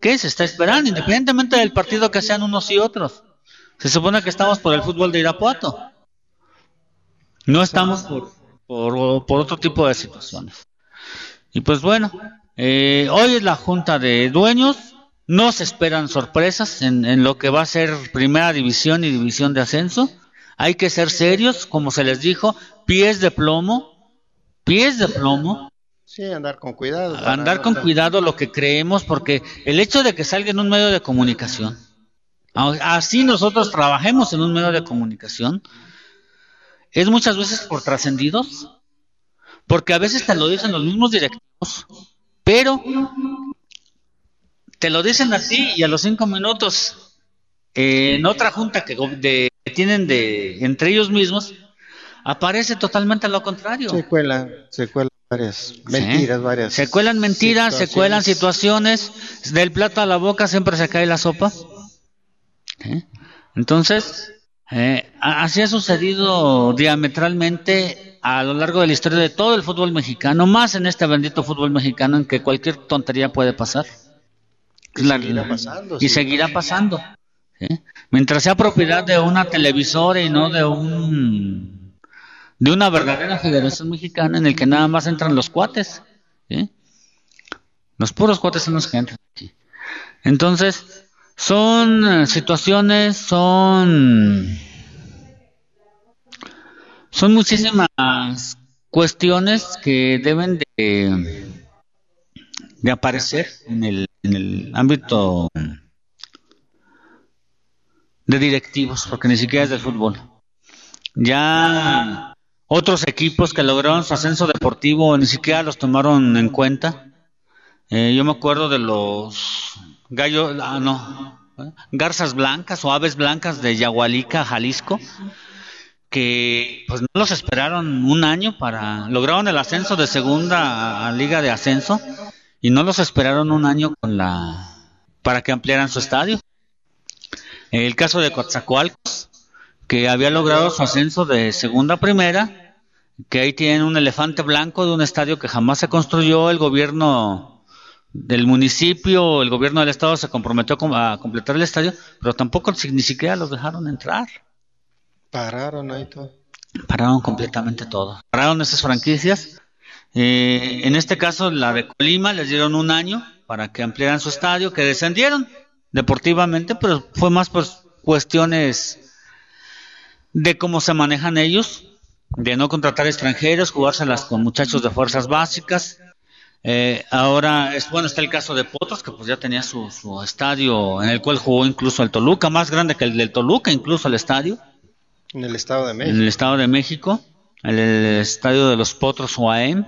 ¿Qué se está esperando? Independientemente del partido que sean unos y otros. Se supone que estamos por el fútbol de Irapuato. No estamos por, por, por otro tipo de situaciones. Y pues bueno, eh, hoy es la junta de dueños. No se esperan sorpresas en, en lo que va a ser primera división y división de ascenso. Hay que ser serios, como se les dijo, pies de plomo, pies de plomo, Sí, andar con cuidado. andar con cuidado lo que creemos, porque el hecho de que salga en un medio de comunicación, a- así nosotros trabajemos en un medio de comunicación, es muchas veces por trascendidos, porque a veces te lo dicen los mismos directivos, pero te lo dicen a ti y a los cinco minutos eh, en otra junta que, go- de- que tienen de entre ellos mismos aparece totalmente lo contrario. Se cuelan, se cuelan varias mentiras, varias. Se cuelan mentiras, se cuelan situaciones, del plato a la boca siempre se cae la sopa. Entonces, eh, así ha sucedido diametralmente a lo largo de la historia de todo el fútbol mexicano, más en este bendito fútbol mexicano en que cualquier tontería puede pasar. Y seguirá pasando, Y sí. seguirá pasando. ¿sí? Mientras sea propiedad de una televisora y no de un de una verdadera federación mexicana en el que nada más entran los cuates. Los puros cuates son los que entran aquí. Entonces, son eh, situaciones, son son muchísimas cuestiones que deben de, de aparecer en el, en el ámbito de directivos, porque ni siquiera es del fútbol. Ya otros equipos que lograron su ascenso deportivo ni siquiera los tomaron en cuenta. Eh, yo me acuerdo de los gallos, ah, no, garzas blancas o aves blancas de Yagualica, Jalisco, que pues no los esperaron un año para lograron el ascenso de segunda a liga de ascenso y no los esperaron un año con la para que ampliaran su estadio. El caso de Coatzacoalcos, que había logrado su ascenso de segunda a primera, que ahí tienen un elefante blanco de un estadio que jamás se construyó, el gobierno del municipio, el gobierno del estado se comprometió com- a completar el estadio, pero tampoco ni siquiera los dejaron entrar. Pararon ahí todo. Pararon completamente todo. Pararon esas franquicias. Eh, en este caso, la de Colima les dieron un año para que ampliaran su estadio, que descendieron deportivamente, pero fue más por cuestiones de cómo se manejan ellos, de no contratar extranjeros, jugárselas con muchachos de fuerzas básicas. Eh, ahora, es bueno, está el caso de Potros, que pues ya tenía su, su estadio en el cual jugó incluso el Toluca, más grande que el del Toluca, incluso el estadio En el Estado de en México. el Estado de México, el, el estadio de los Potros UAM.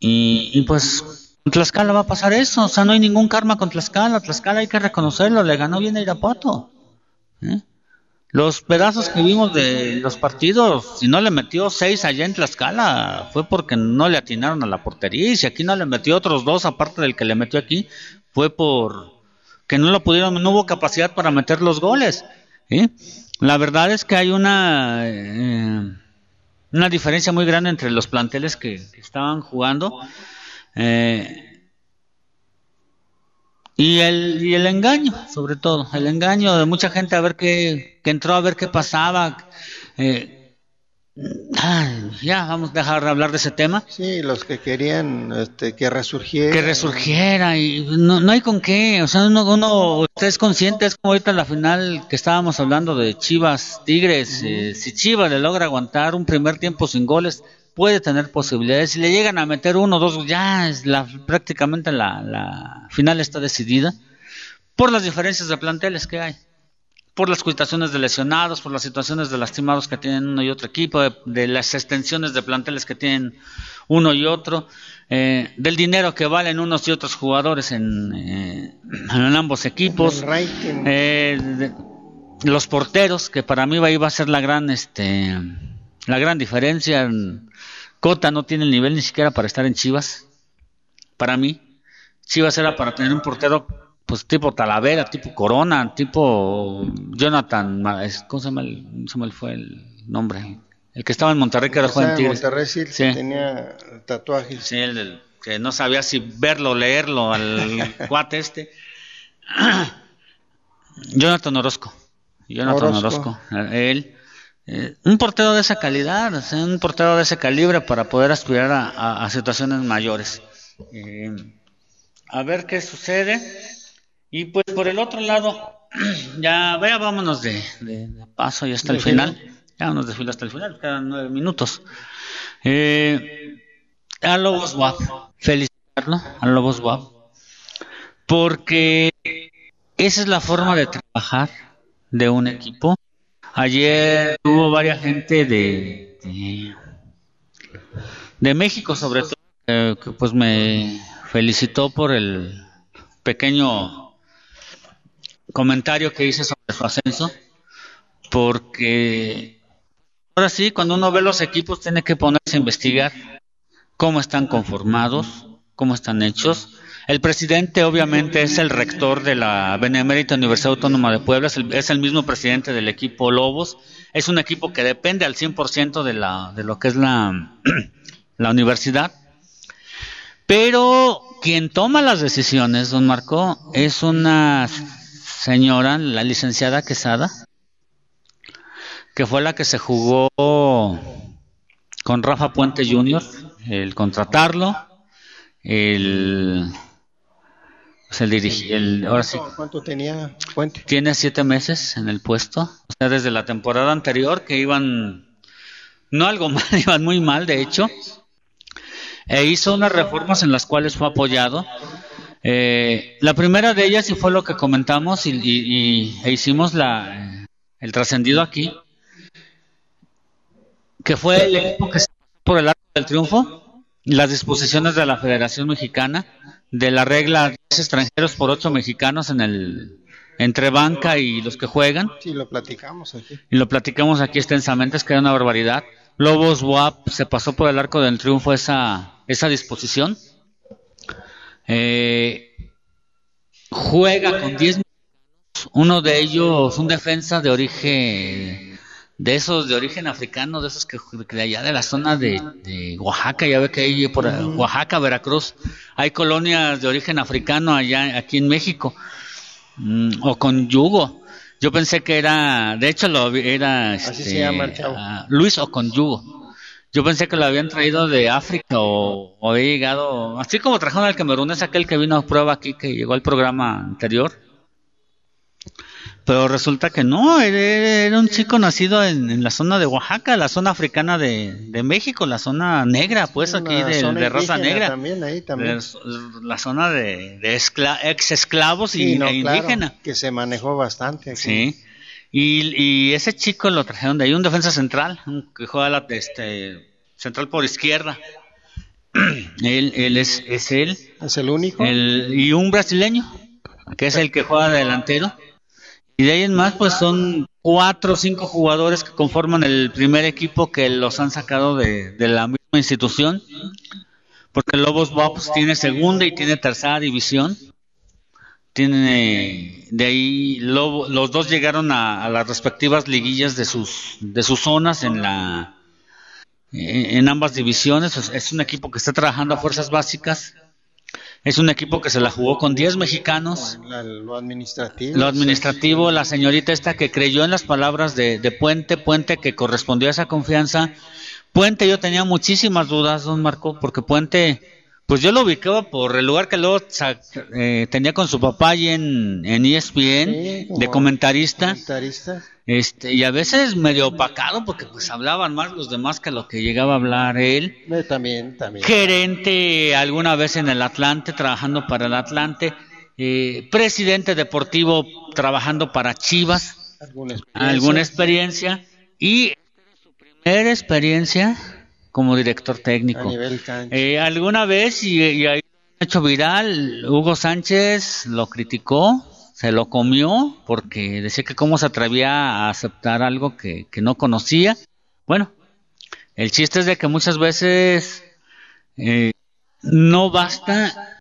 Y, y pues Con Tlaxcala va a pasar eso, o sea, no hay ningún karma con Tlaxcala. Tlaxcala hay que reconocerlo, le ganó bien a Irapuato. ¿eh? Los pedazos que vimos de los partidos, si no le metió seis allá en Tlaxcala, fue porque no le atinaron a la portería. Y si aquí no le metió otros dos, aparte del que le metió aquí, fue por que no lo pudieron, no hubo capacidad para meter los goles. La verdad es que hay una eh, una diferencia muy grande entre los planteles que, que estaban jugando. Eh, y el, y el engaño, sobre todo, el engaño de mucha gente a ver qué, que entró a ver qué pasaba. Eh, ay, ya, vamos a dejar de hablar de ese tema. Sí, los que querían este, que resurgiera. Que resurgiera y no, no hay con qué, o sea, uno, uno usted es consciente, es como ahorita la final que estábamos hablando de Chivas Tigres, eh, si Chivas le logra aguantar un primer tiempo sin goles, puede tener posibilidades. Si le llegan a meter uno o dos, ya es la, prácticamente la, la final está decidida por las diferencias de planteles que hay, por las situaciones de lesionados, por las situaciones de lastimados que tienen uno y otro equipo, de, de las extensiones de planteles que tienen uno y otro, eh, del dinero que valen unos y otros jugadores en, eh, en ambos equipos, eh, de- los porteros, que para mí va, iba a ser la gran, este, la gran diferencia. Cota no tiene el nivel ni siquiera para estar en Chivas. Para mí, Chivas era para tener un portero, pues tipo Talavera, tipo Corona, tipo Jonathan, ¿cómo se llama? El, se fue el nombre. El que estaba en Monterrey, que era Juan Tigres. Monterrey sí, Sí. tenía tatuajes. Sí, el del- que no sabía si verlo o leerlo al cuate este. Jonathan Orozco. Jonathan Orozco. Orozco. Él. Eh, un portero de esa calidad, o sea, un portero de ese calibre para poder aspirar a, a- a situaciones mayores. Eh, a ver qué sucede. Y pues por el otro lado, ya vaya, vámonos de, de- de paso y hasta el De final. Ya vámonos de fila hasta el final, quedan nueve minutos. Eh, a Lobos Guap, felicitarlo, a Lobos Guap, porque esa es la forma de trabajar de un equipo. Ayer hubo varias gente de, de, México, sobre todo, eh, que pues me felicitó por el pequeño comentario que hice sobre su ascenso, porque ahora sí, cuando uno ve los equipos, tiene que ponerse a investigar cómo están conformados, cómo están hechos. El presidente obviamente es el rector de la Benemérita Universidad Autónoma de Puebla, es el, mismo presidente del equipo Lobos, es un equipo que depende al 100% de, la, de lo que es la, la universidad, pero quien toma las decisiones, don Marco, es una señora, la licenciada Quesada, que fue la que se jugó con Rafa Puente Jr., el contratarlo, el, pues el dirigir, el, ahora sí, ¿Cuánto, cuánto tenía Puente? tiene siete meses en el puesto, o sea, desde la temporada anterior que iban, no algo mal, iban muy mal, de hecho, e hizo unas reformas en las cuales fue apoyado. Eh, la primera de ellas, y fue lo que comentamos y, y- y- e hicimos la, el trascendido aquí, que fue el equipo que se por el arco del triunfo, las disposiciones de la Federación Mexicana, de la regla 10 extranjeros por 8 mexicanos en el entre banca y los que juegan, Sí, lo platicamos aquí. y lo platicamos aquí extensamente, es que era una barbaridad. Lobos WAP se pasó por el arco del triunfo esa, esa disposición. Eh, juega con 10 uno de ellos, un defensa de origen, de esos de origen africano, de esos que, de allá de la zona de, de Oaxaca, ya ve que hay por Oaxaca, Veracruz, hay colonias de origen africano allá, aquí en México, Mm, o con yugo. Yo pensé que era, de hecho lo era Así este, se llama ah, Luis o con yugo. Yo pensé que lo habían traído de África o, o había llegado, así como trajeron al Camerún, es aquel que vino a prueba aquí, que llegó al programa anterior. Pero resulta que no, era, un chico nacido en, en la zona de Oaxaca, la zona africana de, de México, la zona negra, pues aquí de, de raza negra. También ahí también. La zona de, de escla- ex esclavos y, no, e claro, indígena. que se manejó bastante aquí. Sí. Y, y ese chico lo trajeron de ahí, un defensa central, que juega la, este, central por izquierda. él, él es, es él. ¿Es el único? El, y un brasileño, que es el que juega de delantero. Y de ahí en más, pues son cuatro o cinco jugadores que conforman el primer equipo que los han sacado de, la misma institución. Porque Lobos Buapos tiene segunda y tiene tercera división. Tiene de ahí Lobo- los dos llegaron a, a las respectivas liguillas de sus de sus zonas en la en ambas divisiones. Es- Es un equipo que está trabajando a fuerzas básicas. Es un equipo que se la jugó con 10 mexicanos. La- lo administrativo. Lo administrativo, la señorita esta que creyó en las palabras de, de Puente, Puente que correspondió a esa confianza. Puente yo tenía muchísimas dudas, don Marco, porque Puente, pues yo lo ubicaba por el lugar que luego eh, tenía con su papá ahí en, en ESPN, Sí, de comentarista. Comentarista. Este, y a veces medio opacado porque pues hablaban más los demás que lo que llegaba a hablar él. Eh, también, también. Gerente alguna vez en el Atlante, trabajando para el Atlante. eh, presidente deportivo trabajando para Chivas. ¿Alguna experiencia? Alguna experiencia. Y su primera experiencia como director A técnico. nivel. Eh, alguna vez, y, y ahí hecho viral, Hugo Sánchez lo criticó, se lo comió, porque decía que cómo se atrevía a aceptar algo que, que no conocía. Bueno, el chiste es de que muchas veces eh, no basta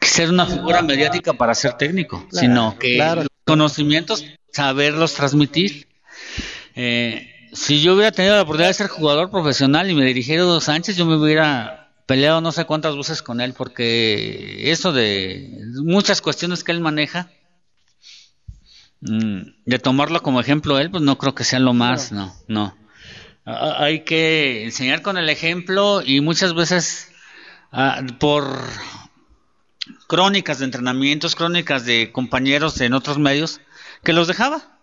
ser una figura mediática para ser técnico, Claro, sino que claro. los conocimientos, saberlos transmitir. Eh, si yo hubiera tenido la oportunidad de ser jugador profesional y me dirigiera a Hugo Sánchez, yo me hubiera peleado no sé cuántas veces con él, porque eso de muchas cuestiones que él maneja, mm, de tomarlo como ejemplo él, pues no creo que sea lo más, no, no. Hay que enseñar con el ejemplo y muchas veces ah, por crónicas de entrenamientos, crónicas de compañeros en otros medios, que los dejaba.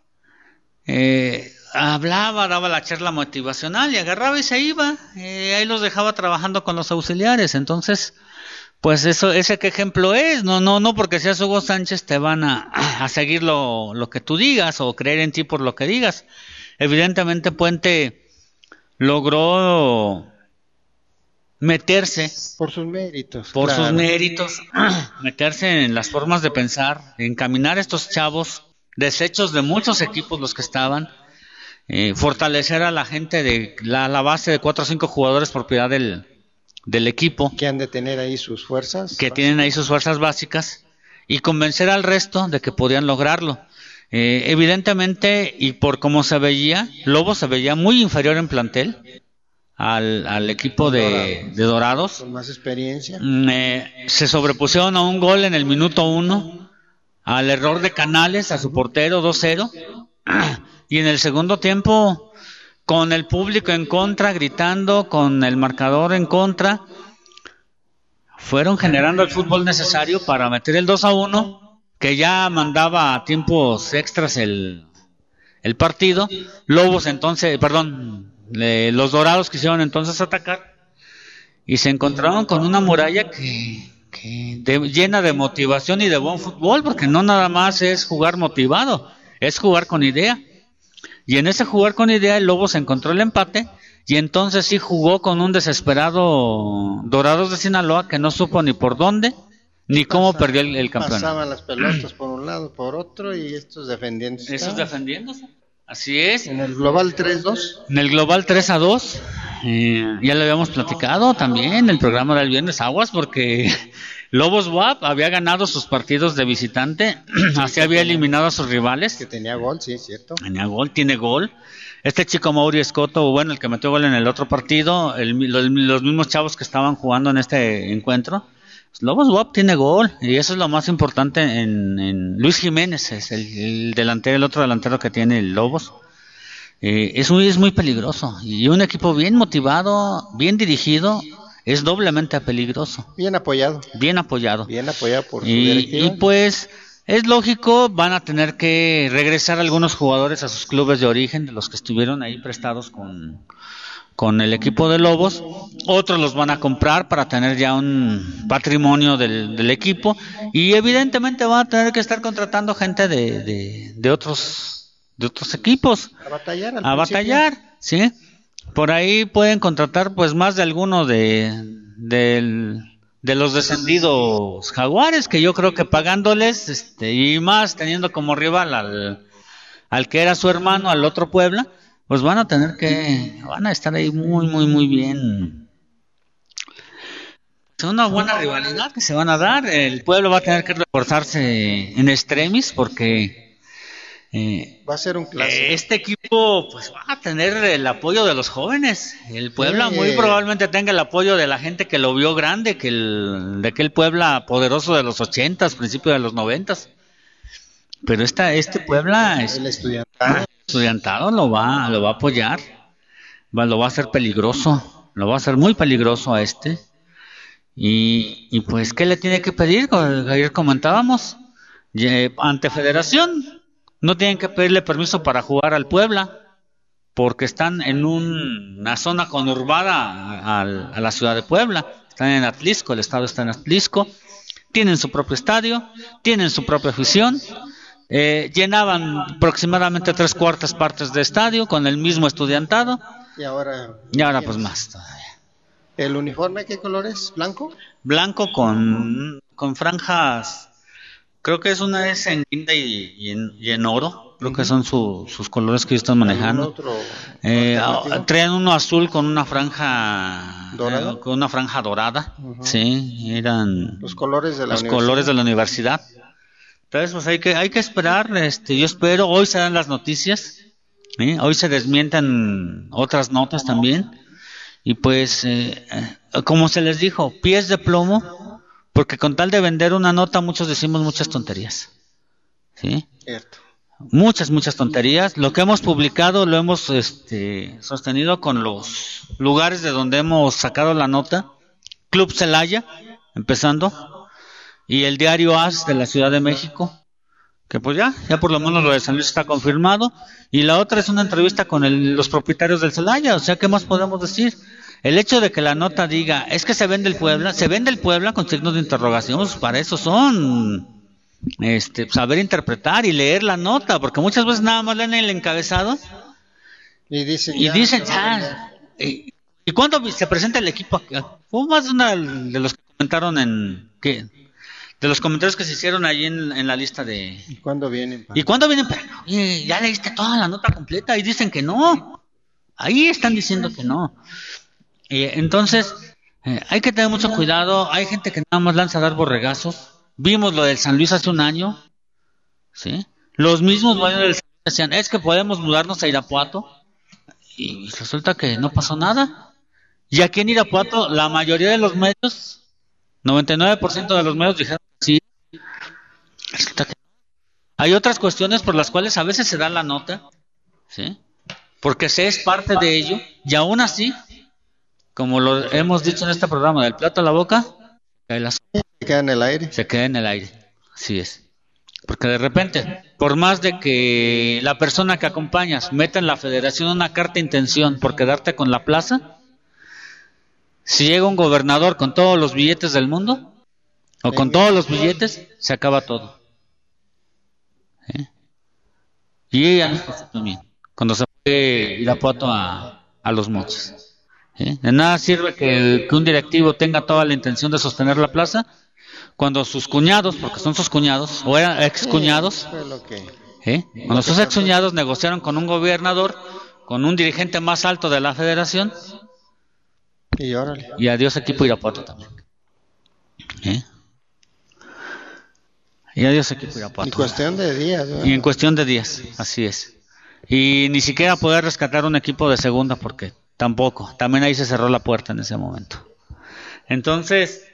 Eh, hablaba, daba la charla motivacional y agarraba y se iba. Eh, ahí los dejaba trabajando con los auxiliares. Entonces, pues eso, ese qué ejemplo es. No, no, no porque seas Hugo Sánchez te van a, a seguir lo, lo que tú digas o creer en ti por lo que digas. Evidentemente Puente logró meterse Por sus méritos. por claro. sus méritos, meterse en las formas de pensar, encaminar a estos chavos, desechos de muchos equipos los que estaban, eh, fortalecer a la gente de la, la base de cuatro o cinco jugadores propiedad del, del equipo Que han de tener ahí sus fuerzas. que tienen ahí sus fuerzas básicas y convencer al resto de que podían lograrlo. Eh, evidentemente, y por cómo se veía, Lobo se veía muy inferior en plantel al, al equipo de, de Dorados. Con más experiencia. Mm, eh, se sobrepusieron a un gol en el minuto uno, al error de Canales, a su portero 2-0, y en el segundo tiempo, con el público en contra, gritando, con el marcador en contra, fueron generando el fútbol necesario para meter el 2-1, que ya mandaba a tiempos extras el, partido. Lobos entonces, perdón, le- los Dorados quisieron entonces atacar y se encontraron con una muralla que, llena de motivación y de buen fútbol, porque no nada más es jugar motivado, es jugar con idea. Y en ese jugar con idea el Lobo se encontró el empate y entonces sí jugó con un desesperado Dorados de Sinaloa que no supo ni por dónde ni cómo perdió el, el campeonato. Pasaban las pelotas por un lado, por otro y estos defendiendo. Eso es defendiéndose. Así es. En el global 3-2. En el global 3 a 2, eh, ya lo habíamos platicado también en el programa del viernes Aguas, porque Lobos WAP había ganado sus partidos de visitante, así había eliminado a sus rivales. Que tenía gol, sí, cierto. Tenía gol, tiene gol. Este chico Mauri Escoto, bueno, el que metió gol en el otro partido, el- los, los mismos chavos que estaban jugando en este encuentro. pues, Lobos WAP tiene gol y eso es lo más importante en, en Luis Jiménez, es el, el delantero, el otro delantero que tiene el Lobos. Eh, es, muy, es muy peligroso y un equipo bien motivado, bien dirigido, es doblemente peligroso, Bien apoyado. bien apoyado. Bien apoyado por su Y, y pues es lógico, van a tener que regresar algunos jugadores a sus clubes de origen, de los que estuvieron ahí prestados con, con el equipo de Lobos. Otros los van a comprar para tener ya un patrimonio del, del equipo. Y evidentemente van a tener que estar contratando gente de, de, de otros, de otros equipos a batallar. al a principio. batallar, ¿sí? Por ahí pueden contratar pues más de alguno de, los descendidos jaguares, que yo creo que pagándoles, este, y más teniendo como rival al, al que era su hermano, al otro Puebla, pues van a tener que, van a estar ahí muy, muy, muy bien. Es una buena rivalidad que se van a dar. El pueblo va a tener que reforzarse en extremis porque eh, Va a ser un clásico. eh, Este equipo pues va a tener el apoyo de los jóvenes. El Puebla Sí. muy probablemente tenga el apoyo de la gente que lo vio grande, que el, de aquel Puebla poderoso de los ochentas, principios de los noventas. Pero esta, este Puebla es el estudiantado lo va, lo va a apoyar, va, lo va a hacer peligroso, lo va a hacer muy peligroso a este. Y, y pues, ¿qué le tiene que pedir? Ayer comentábamos, ante Federación, no tienen que pedirle permiso para jugar al Puebla, porque están en un- una zona conurbada a, a- a la ciudad de Puebla, están en Atlisco, el estado está en Atlisco, tienen su propio estadio, tienen su propia afición, eh, llenaban aproximadamente tres cuartas partes de estadio con el mismo estudiantado Y ahora. y ahora pues más todavía. ¿El uniforme qué color es? ¿Blanco? Blanco con, con franjas, creo que es una es en guinda y, y en, y en oro, creo que son su- sus colores que ellos están ¿Algún manejando. otro Eh, ah, traen uno azul con una franja ¿Dorada? eh, con una franja dorada, sí, eran Los colores de la los universidad. colores de la universidad. Entonces, pues hay que, hay que esperar, este, yo espero, hoy se dan las noticias, ¿sí? hoy se desmienten otras notas también, y pues, eh, eh, como se les dijo, pies de plomo, porque con tal de vender una nota muchos decimos muchas tonterías, ¿sí? Cierto. Muchas, muchas tonterías. Lo que hemos publicado lo hemos este, sostenido con los lugares de donde hemos sacado la nota. Club Celaya, empezando, y el diario AS de la Ciudad de México, que pues ya, ya por lo menos lo de San Luis está confirmado. Y la otra es una entrevista con el- los propietarios del Celaya, o sea, ¿qué más podemos decir? El hecho de que la nota diga, es que se vende el Puebla, se vende el Puebla con signos de interrogación, pues para eso son este, saber interpretar y leer la nota, porque muchas veces nada más leen el encabezado Y dicen. y ya, dicen, ya, ¿y, y cuándo se presenta el equipo? aquí? Fue más de una de los que comentaron en, que de los comentarios que se hicieron allí en, en la lista de... ¿Y cuándo vienen? pa? ¿Y cuándo vienen? Ya leíste toda la nota completa y dicen que no. Ahí están diciendo que no. Entonces, eh, hay que tener mucho cuidado. Hay gente que nada más lanza dar borregazos. Vimos lo del San Luis hace un año. ¿Sí? Los mismos dueños del San Luis decían, es que podemos mudarnos a Irapuato. Y resulta que no pasó nada. Y aquí en Irapuato, la mayoría de los medios, 99% de los medios dijeron sí. Hay otras cuestiones por las cuales a veces se da la nota, ¿sí? Porque se es parte de ello, y aún así, como lo hemos dicho en este programa, del plato a la boca, cae la sopa Se queda en el aire. se queda en el aire. Así es. Porque de repente, por más de que la persona que acompañas meta en la federación una carta de intención por quedarte con la plaza, si llega un gobernador con todos los billetes del mundo, o con todos los billetes, se acaba todo. ¿Eh? Y ella nos pasó también, cuando se fue Irapuato a, a los mochis. ¿Eh? De nada sirve que, que un directivo tenga toda la intención de sostener la plaza cuando sus cuñados, porque son sus cuñados, o eran ex cuñados, Fue lo que. ¿eh? cuando sus ex cuñados negociaron con un gobernador, con un dirigente más alto de la federación, Y órale. y adiós equipo Irapuato también. ¿Eh? Y adiós equipo Irapuato. En cuestión de días. ¿verdad? Y en cuestión de días, así es. Y ni siquiera poder rescatar un equipo de segunda porque tampoco. También ahí se cerró la puerta en ese momento. Entonces,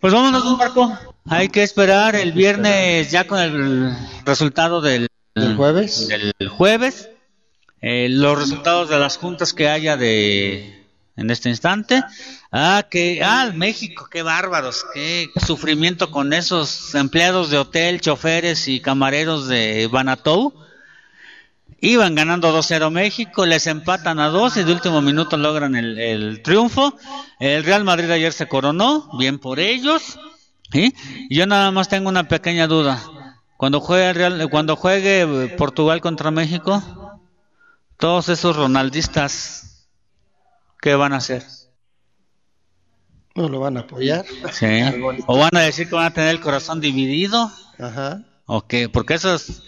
pues vámonos, don Marco. Hay que esperar el viernes ya con el resultado del, ¿Del jueves? Del jueves. eh, los resultados de las juntas que haya de en este instante. Ah, que, ah, México, qué bárbaros, qué sufrimiento con esos empleados de hotel, choferes y camareros de Banatou. Iban ganando 2-0 México, les empatan a 2 y de último minuto logran el, el triunfo. El Real Madrid ayer se coronó, bien por ellos. ¿sí? Y yo nada más tengo una pequeña duda. Cuando juegue, Real, cuando juegue eh, Portugal contra México, todos esos ronaldistas ¿qué van a hacer? No lo van a apoyar. Sí. ¿O van a decir que van a tener el corazón dividido? Ajá. ¿O qué? Porque esas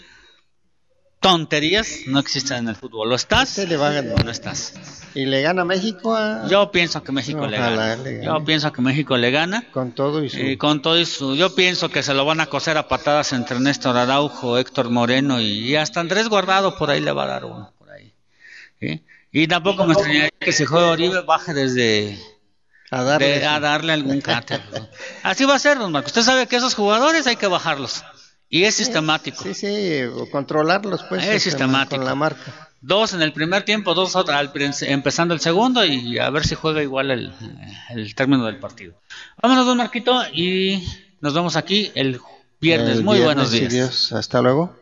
tonterías no existen en el fútbol. ¿Lo estás? Usted le va a ganar. ¿O no estás? Y le gana México a- Yo pienso que México le gana. le. Yo pienso que México le gana. con todo y su. Y con todo y su, yo pienso que se lo van a coser a patadas entre Néstor Araujo, Héctor Moreno y, y hasta Andrés Guardado por ahí le va a dar uno por ahí. ¿sí? Y tampoco me extrañaría que si juega Oribe baje desde a darle. de- a darle algún cátero. Así va a ser, don Marco. Usted sabe que esos jugadores hay que bajarlos. Y es sistemático. Sí, sí, controlarlos pues. Es con- sistemático. Con la marca. Dos en el primer tiempo, dos otra- al empezando el segundo y a ver si juega igual el, el término del partido. Vámonos, don Marquito, y nos vemos aquí el viernes. El Muy viernes, buenos días. Dios. Hasta luego.